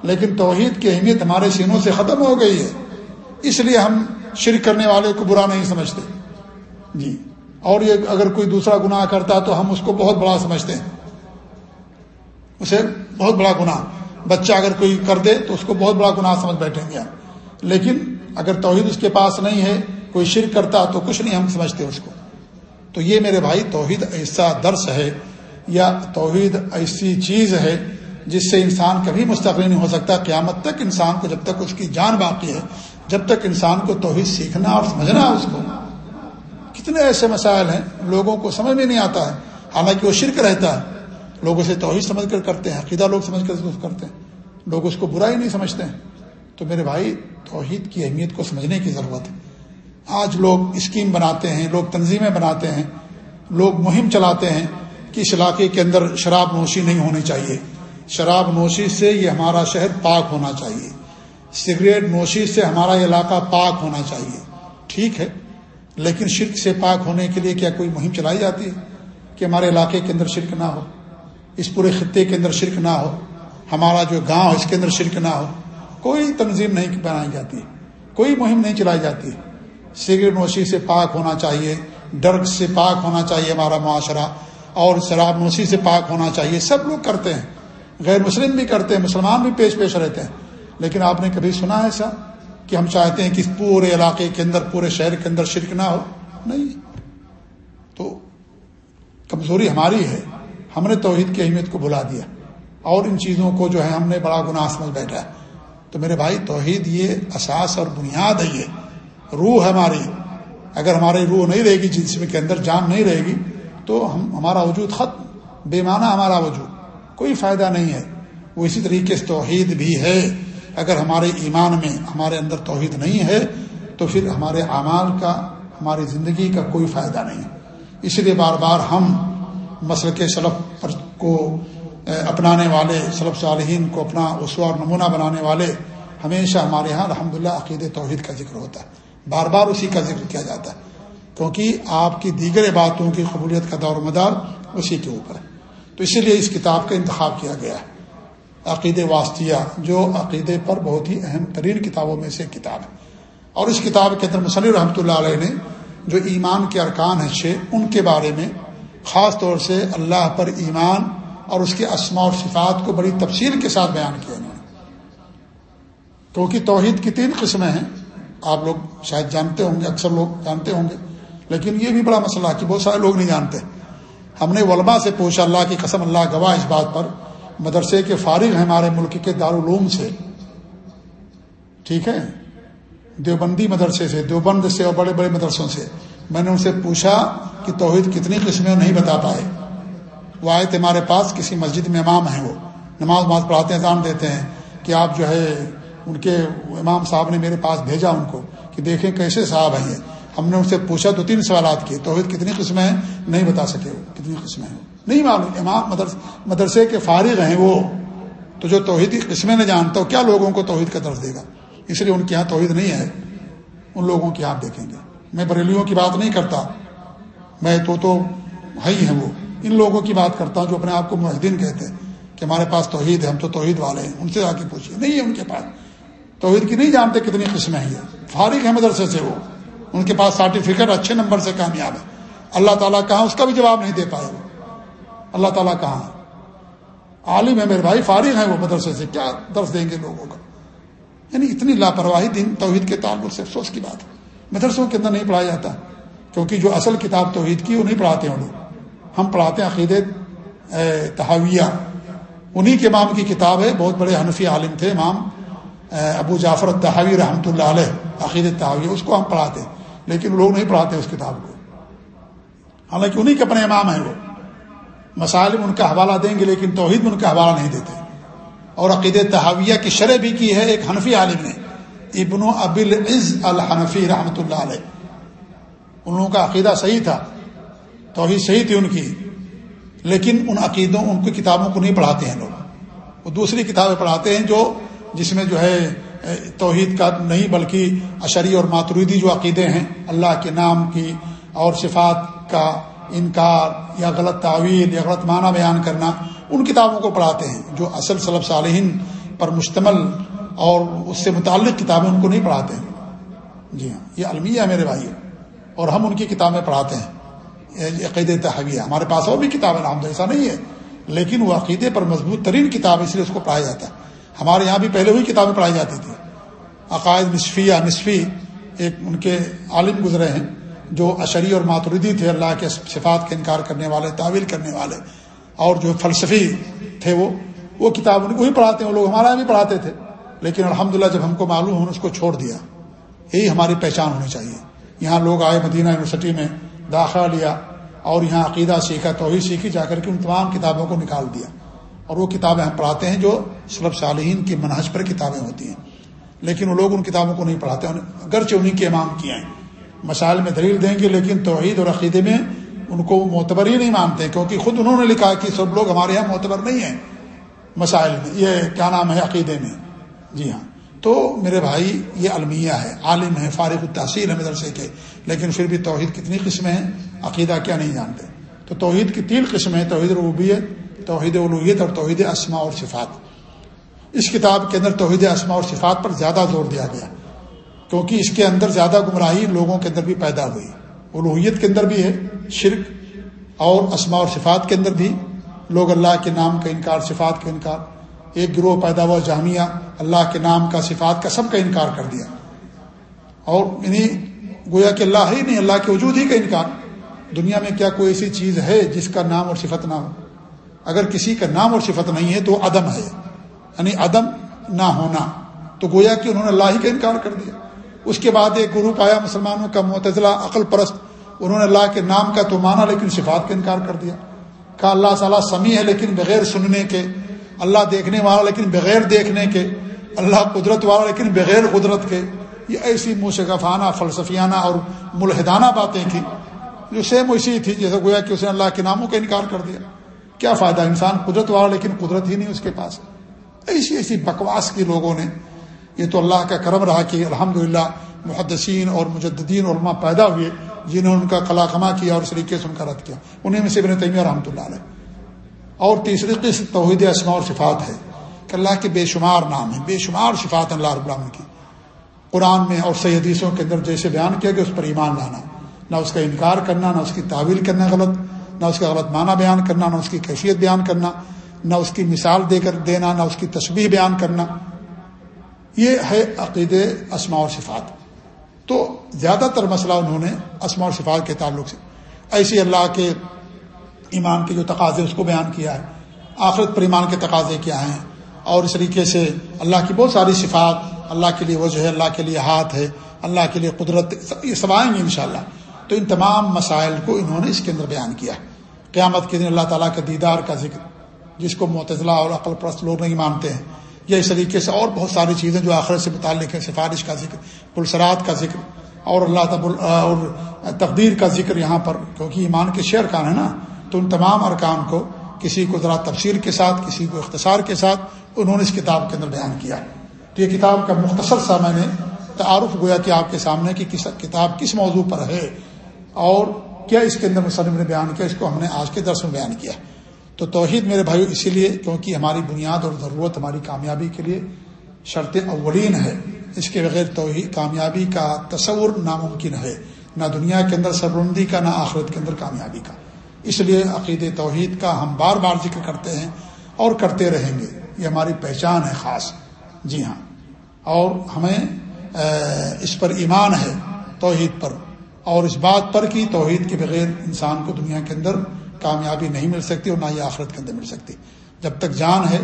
لیکن توحید کی اہمیت ہمارے سینوں سے ختم ہو گئی ہے۔ اس لیے ہم شرک کرنے والے کو برا نہیں سمجھتے۔ جی۔ اور یہ اگر کوئی دوسرا گناہ کرتا تو ہم اس کو بہت بڑا سمجھتے ہیں۔ اسے بہت بڑا گناہ۔ بچہ اگر کوئی کر دے تو اس کو بہت بڑا گناہ سمجھ بیٹھیں گے لیکن اگر توحید اس کے پاس نہیں ہے، کوئی شرک کرتا تو کچھ نہیں ہم سمجھتے اس کو۔ تو یہ میرے بھائی توحید ایسا درس ہے یا توحید ایسی چیز ہے جس سے انسان کبھی مستقل نہیں ہو سکتا۔ قیامت تک انسان کو جب تک اس کی جان باقی ہے جب تک انسان کو توحید سیکھنا اور سمجھنا اس کو، کتنے ایسے مسائل ہیں، لوگوں کو سمجھ میں نہیں آتا ہے۔ حالانکہ وہ شرک رہتا ہے۔ لوگ اسے توحید سمجھ کر کرتے ہیں، عقیدہ لوگ سمجھ کر کرتے ہیں۔ لوگ اس کو برا ہی نہیں سمجھتے ہیں۔ تو میرے بھائی، توحید کی اہمیت کو سمجھنے کی ضرورت ہے۔ آج لوگ اسکیم بناتے ہیں، لوگ تنظیمیں بناتے ہیں، لوگ مہم چلاتے ہیں کہ اس علاقے کے اندر شراب نوشی نہیں ہونی چاہیے۔ شراب نوشی سے یہ ہمارا شہر پاک ہونا چاہیے۔ سگریٹ نوشی سے ہمارا علاقہ پاک ہونا چاہیے۔ ٹھیک ہے۔ لیکن شرک سے پاک ہونے کے لیے کیا کوئی مہم چلائی جاتی ہے کہ ہمارے علاقے کے اندر شرک نہ ہو؟ اس پورے خطے کے اندر شرک نہ ہو۔ ہمارا جو گاؤں اس کے اندر شرک نہ ہو۔ کوئی تنظیم نہیں بنائی جاتی۔ کوئی مہم نہیں چلائی جاتی۔ سگریٹ نوشی سے پاک ہونا چاہیے۔ ڈرگ سے پاک ہونا چاہیے ہمارا معاشرہ۔ اور شراب نوشی سے پاک ہونا چاہیے۔ سب لوگ کرتے ہیں۔ غیر مسلم بھی کرتے ہیں، مسلمان بھی پیش پیش رہتے ہیں۔ لیکن آپ نے کبھی سنا ہے ایسا کہ ہم چاہتے ہیں کہ پورے علاقے کے اندر، پورے شہر کے اندر شرک نہ ہو؟ نہیں۔ تو کمزوری ہماری ہے۔ ہم نے توحید کی اہمیت کو بلا دیا۔ اور ان چیزوں کو جو ہے، ہم نے بڑا گناہ سمجھ بیٹھا ہے۔ تو میرے بھائی، توحید یہ اساس اور بنیاد ہے۔ یہ روح ہماری، اگر ہماری روح نہیں رہے گی جسم کے اندر جان نہیں رہے گی، تو ہم، ہمارا وجود ختم، بے معنی ہمارا وجود۔ کوئی فائدہ نہیں ہے۔ وہ اسی طریقے سے توحید بھی ہے۔ اگر ہمارے ایمان میں ہمارے اندر توحید نہیں ہے، تو پھر ہمارے اعمال کا، ہماری زندگی کا کوئی فائدہ نہیں۔ اس لیے بار بار ہم مسل کے سلف کو اپنانے والے سلب صالحین کو اپنا اسوار نمونہ بنانے والے، ہمیشہ ہمارے یہاں الحمد للہ عقید توحید کا ذکر ہوتا ہے۔ بار بار اسی کا ذکر کیا جاتا ہے۔ کیونکہ آپ کی دیگر باتوں کی قبولیت کا دور مدار اسی کے اوپر ہے۔ تو اسی لیے اس کتاب کا انتخاب کیا گیا ہے۔ عقید واسطیہ، جو عقیدے پر بہت ہی اہم ترین کتابوں میں سے کتاب ہے۔ اور اس کتاب کے اندر مصنف رحمۃ اللہ علیہ نے جو ایمان کے ارکان ہیں چھ، ان کے بارے میں خاص طور سے اللہ پر ایمان اور اس کے اسما اور صفات کو بڑی تفصیل کے ساتھ بیان کیا انہوں نے۔ کیونکہ توحید کی تین قسمیں ہیں۔ آپ لوگ شاید جانتے ہوں گے، اکثر لوگ جانتے ہوں گے۔ لیکن یہ بھی بڑا مسئلہ کہ بہت سارے لوگ نہیں جانتے۔ ہم نے علماء سے پوچھا، اللہ کی قسم، اللہ گواہ اس بات پر۔ مدرسے کے فارغ ہیں ہمارے ملک کے دارالعلوم سے۔ ٹھیک ہے؟ دیوبندی مدرسے سے، دیوبند سے اور بڑے بڑے مدرسوں سے۔ میں نے ان سے پوچھا کہ توحید کتنی قسمیں نہیں بتا پائے۔ وہ آئے تھے ہمارے پاس، کسی مسجد میں امام ہیں وہ۔ نماز نماز پڑھاتے ہیں دیتے ہیں کہ آپ جو ہے، ان کے امام صاحب نے میرے پاس بھیجا ان کو کہ دیکھیں کیسے صاحب ہیں یہ۔ ہم نے ان سے پوچھا دو تین سوالات کیے، توحید کتنی قسمیں ہیں؟ نہیں بتا سکے وہ، کتنی قسمیں ہیں نہیں معلوم، امام مدرسے کے فارغ ہیں وہ۔ تو جو توحید قسمیں نہ جانتا ہو، کیا لوگوں کو توحید کا درد دے گا؟ اس لیے ان کے یہاں توحید نہیں ہے۔ ان لوگوں کی آپ دیکھیں گے۔ میں بریلیوں کی بات نہیں کرتا۔ میں تو تو ہی ہیں وہ۔ ان لوگوں کی بات کرتا ہوں جو اپنے آپ کو محدین کہتے ہیں کہ ہمارے پاس توحید ہے، ہم تو توحید والے ہیں۔ ان سے آ کے پوچھیے نہیں ہے ان کے پاس۔ توحید کی نہیں جانتے کتنی قسمیں ہیں۔ فارغ ہے مدرسے سے وہ۔ ان کے پاس سرٹیفکیٹ اچھے نمبر سے کامیاب ہے اللہ تعالیٰ کہاں اس کا بھی جواب نہیں دے پائے وہ؟ اللہ تعالیٰ کہاں ہے؟ عالم ہے میرے بھائی، فارغ ہیں وہ مدرسے سے، کیا درس دیں گے لوگوں کا؟ یعنی اتنی لاپرواہی دن توحید کے تعلق سے، افسوس کی بات ہے۔ مدرسوں کے اندر نہیں پڑھایا جاتا، کیونکہ جو اصل کتاب توحید کی وہ نہیں پڑھاتے ہیں لوگ۔ ہم پڑھاتے ہیں عقید تحاویہ انہی کے امام کی کتاب ہے، بہت بڑے حنفی عالم تھے، امام ابو جعفر التحاوی رحمۃ اللہ علیہ عقید تحاویہ اس کو ہم پڑھاتے ہیں، لیکن لوگ نہیں پڑھاتے اس کتاب کو۔ حالانکہ انہی کے اپنے امام ہیں وہ۔ مسائل میں ان کا حوالہ دیں گے لیکن توحید میں ان کا حوالہ نہیں دیتے۔ اور عقید تحاویہ کی شرح بھی کی ہے ایک حنفی عالم نے، ابن ابل عز الحنفی رحمۃ اللہ علیہ۔ ان لوگوں کا عقیدہ صحیح تھا، توحید صحیح تھی ان کی، لیکن ان عقیدوں، ان کی کتابوں کو نہیں پڑھاتے ہیں لوگ۔ وہ دوسری کتابیں پڑھاتے ہیں جو، جس میں جو ہے توحید کا نہیں بلکہ اشری اور ماتریدی جو عقیدے ہیں، اللہ کے نام کی اور صفات کا انکار یا غلط تعویل یا غلط معنی بیان کرنا، ان کتابوں کو پڑھاتے ہیں جو اصل صلب صالحین پر مشتمل اور اس سے متعلق کتابیں ان کو نہیں پڑھاتے ہیں۔ جی ہاں یہ المیہ ہے میرے بھائی، اور ہم ان کی کتابیں پڑھاتے ہیں۔ عقید تحویہ، ہمارے پاس اور بھی کتابیں نام ایسا نہیں ہے۔ لیکن وہ عقیدے پر مضبوط ترین کتاب اس لیے اس کو پڑھایا جاتا ہے۔ ہمارے یہاں بھی پہلے ہوئی کتابیں پڑھائی جاتی تھیں۔ عقائد نصفیہ، نصفی ایک ان کے عالم گزرے ہیں۔ جو اشری اور ماتردی تھے اللہ کے صفات کا انکار کرنے والے، تعویل کرنے والے، اور جو فلسفی تھے وہ وہ کتاب وہی پڑھاتے ہیں، وہ لوگ ہمارا یہاں بھی پڑھاتے تھے، لیکن الحمدللہ جب ہم کو معلوم ہو اس کو چھوڑ دیا۔ یہی ہماری پہچان ہونی چاہیے۔ یہاں لوگ آئے مدینہ یونیورسٹی میں داخلہ لیا، اور یہاں عقیدہ سیکھا، توحید سیکھی، جا کر کے ان تمام کتابوں کو نکال دیا۔ اور وہ کتابیں ہم پڑھاتے ہیں جو سلب صالحین کی منہج پر کتابیں ہوتی ہیں۔ لیکن وہ لوگ ان کتابوں کو نہیں پڑھاتے اگرچہ انہیں کے امام کیے ہیں۔ مسائل میں دلیل دیں گے، لیکن توحید اور عقیدے میں ان کو معتبر ہی نہیں مانتے، کیونکہ خود انہوں نے لکھا کہ سب لوگ ہمارے یہاں معتبر نہیں ہیں مسائل میں۔ یہ کیا نام ہے؟ عقیدے میں۔ جی ہاں۔ تو میرے بھائی، یہ المیہ ہے۔ عالم ہے، فارغ التحصیل ہے مدرسے کے۔ لیکن پھر بھی توحید کتنی قسمیں ہیں؟ عقیدہ کیا نہیں جانتے۔ تو توحید کی تین قسمیں ہیں، توحید ربوبیت، توحید الوحیت اور توحید اسما اور صفات۔ اس کتاب کے اندر توحید اسما اور صفات پر زیادہ زور دیا گیا۔ کیونکہ اس کے اندر زیادہ گمراہی لوگوں کے اندر بھی پیدا ہوئی۔ الوحیت کے اندر بھی ہے، شرک اور اسما اور صفات کے اندر بھی۔ لوگ اللہ کے نام کا انکار، صفات کا انکار۔ ایک گروہ پیدا ہوا جامعہ، اللہ کے نام کا، صفات کا، سب کا انکار کر دیا۔ اور انہیں گویا کہ اللہ ہی نہیں، اللہ کے وجود ہی کا انکار۔ دنیا میں کیا کوئی ایسی چیز ہے جس کا نام اور صفت نہ ہو؟ اگر کسی کا نام اور صفت نہیں ہے تو عدم ہے۔ یعنی عدم نہ ہونا۔ تو گویا کہ انہوں نے اللہ ہی کا انکار کر دیا۔ اس کے بعد ایک گروپ آیا مسلمانوں کا معتضلہ عقل پرست، انہوں نے اللہ کے نام کا تو مانا لیکن صفات کا انکار کر دیا۔ کہا اللہ تعالیٰ سمیع ہے لیکن بغیر سننے کے، اللہ دیکھنے والا لیکن بغیر دیکھنے کے، اللہ قدرت والا لیکن بغیر قدرت کے۔ یہ ایسی موسیقفانہ، فلسفیانہ اور ملحدانہ باتیں تھیں جو سیم ویسی تھی جیسے گویا کہ اس نے اللہ کے ناموں کا انکار کر دیا۔ کیا فائدہ؟ انسان قدرت والا لیکن قدرت ہی نہیں اس کے پاس۔ ایسی ایسی بکواس کی لوگوں نے یہ تو اللہ کا کرم رہا کہ الحمد محدثین اور مجدین علماء پیدا ہوئے جنہوں نے ان کا کلا کما کیا اور اس طریقے سے ان کا رد کیا۔ انہیں میں سے ابن تیمیہ رحمۃ اللہ علیہ۔ اور تیسری قسم توحید اسما اور صفات ہے کہ اللہ کے بے شمار نام ہیں، بے شمار صفات ہیں اللہ رب العالمین کی۔ قرآن میں اور صحیح حدیثوں کے اندر جیسے بیان کیا گیا اس پر ایمان لانا، نہ اس کا انکار کرنا، نہ اس کی تعویل کرنا غلط، نہ اس کا غلط معنی بیان کرنا، نہ اس کی کیفیت بیان کرنا، نہ اس کی مثال دے کر دینا، نہ اس کی تصویر بیان کرنا۔ یہ ہے عقید اسماء اور صفات۔ تو زیادہ تر مسئلہ انہوں نے اسماء اور صفات کے تعلق سے۔ ایسی اللہ کے ایمان کے جو تقاضے اس کو بیان کیا ہے، آخرت پر ایمان کے تقاضے کیا ہیں، اور اس طریقے سے اللہ کی بہت ساری صفات، اللہ کے لیے وجہ ہے، اللہ کے لیے ہاتھ ہے، اللہ کے لیے قدرت، یہ سب آئیں گے ان تو ان تمام مسائل کو انہوں نے اس کے اندر بیان کیا۔ قیامت کے دن اللہ تعالیٰ کا دیدار کا ذکر، جس کو معتضلہ اور عقل پرست لوگ نہیں مانتے ہیں یا اس طریقے سے اور بہت ساری چیزیں جو آخرت سے متعلق ہیں، سفارش کا ذکر، پلسرات کا ذکر، اور اللہ تب اور تقدیر کا ذکر یہاں پر، کیونکہ ایمان کے شعر کان ہے نا، تو ان تمام ارکان کو کسی کو ذرا تفسیر کے ساتھ، کسی کو اختصار کے ساتھ انہوں نے اس کتاب کے اندر بیان کیا۔ تو یہ کتاب کا مختصر سا میں نے تعارف گویا کہ آپ کے سامنے کہ کس کتاب کس موضوع پر ہے اور کیا اس کے اندر مصنف نے بیان کیا، اس کو ہم نے آج کے درس میں بیان کیا۔ تو توحید میرے بھائی اسی لیے کیونکہ ہماری بنیاد اور ضرورت ہماری کامیابی کے لیے شرط اولین ہے، اس کے بغیر توحید، کامیابی کا تصور ناممکن ہے، نہ دنیا کے اندر سربرندی کا، نہ آخرت کے اندر کامیابی کا۔ اس لیے عقید توحید کا ہم بار بار ذکر کرتے ہیں اور کرتے رہیں گے۔ یہ ہماری پہچان ہے خاص۔ جی ہاں۔ اور ہمیں اس پر ایمان ہے توحید پر۔ اور اس بات پر کہ توحید کے بغیر انسان کو دنیا کے اندر کامیابی نہیں مل سکتی اور نہ ہی آخرت کے اندر مل سکتی۔ جب تک جان ہے،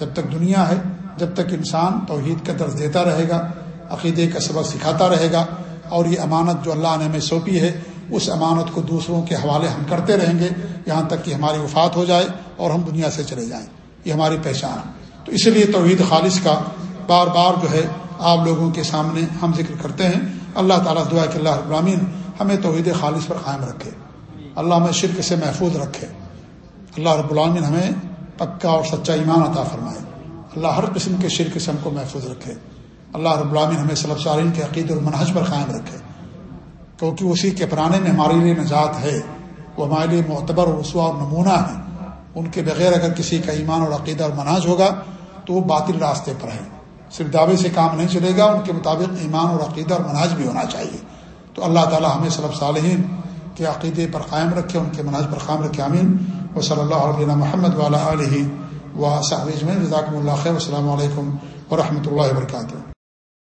جب تک دنیا ہے، جب تک انسان توحید کا درس دیتا رہے گا، عقیدے کا سبق سکھاتا رہے گا اور یہ امانت جو اللہ نے ہمیں سونپی ہے، اس امانت کو دوسروں کے حوالے ہم کرتے رہیں گے، یہاں تک کہ ہماری وفات ہو جائے اور ہم دنیا سے چلے جائیں۔ یہ ہماری پہچان ہے۔ تو اس لیے توحید خالص کا بار بار جو ہے آپ لوگوں کے سامنے ہم ذکر کرتے ہیں۔ اللہ تعالیٰ دعا کہ اللہ ابراہین ہمیں توحید خالص پر قائم رکھے۔ اللہ ہمیں شرک سے محفوظ رکھے۔ اللہ رب العالمین ہمیں پکا اور سچا ایمان عطا فرمائے۔ اللہ ہر قسم کے شرک سے ہم کو محفوظ رکھے۔ اللہ رب العالمین ہمیں صلب سارین کے عقید اور منحج پر قائم رکھے۔ کیونکہ اسی کے پرانے میں ہمارے لیے نجات ہے۔ وہ ہمارے لیے معتبر اور رسوا اور نمونہ ہے۔ ان کے بغیر اگر کسی کا ایمان اور عقیدہ اور مناج ہوگا تو وہ باطل راستے پر ہے۔ صرف دعوے سے کام نہیں چلے گا، ان کے مطابق ایمان اور عقیدہ اور مناج بھی ہونا چاہیے۔ تو اللہ تعالیٰ ہمیں صلب صالحین کے عقیدے پر قائم رکھے، ان کے مناج پر قائم رکھے امین و صلی اللہ علیہ محمد والا علیہ و صاحب اجمین رضاکم اللہ خیر۔ السلام علیکم و رحمۃ اللہ وبرکاتہ۔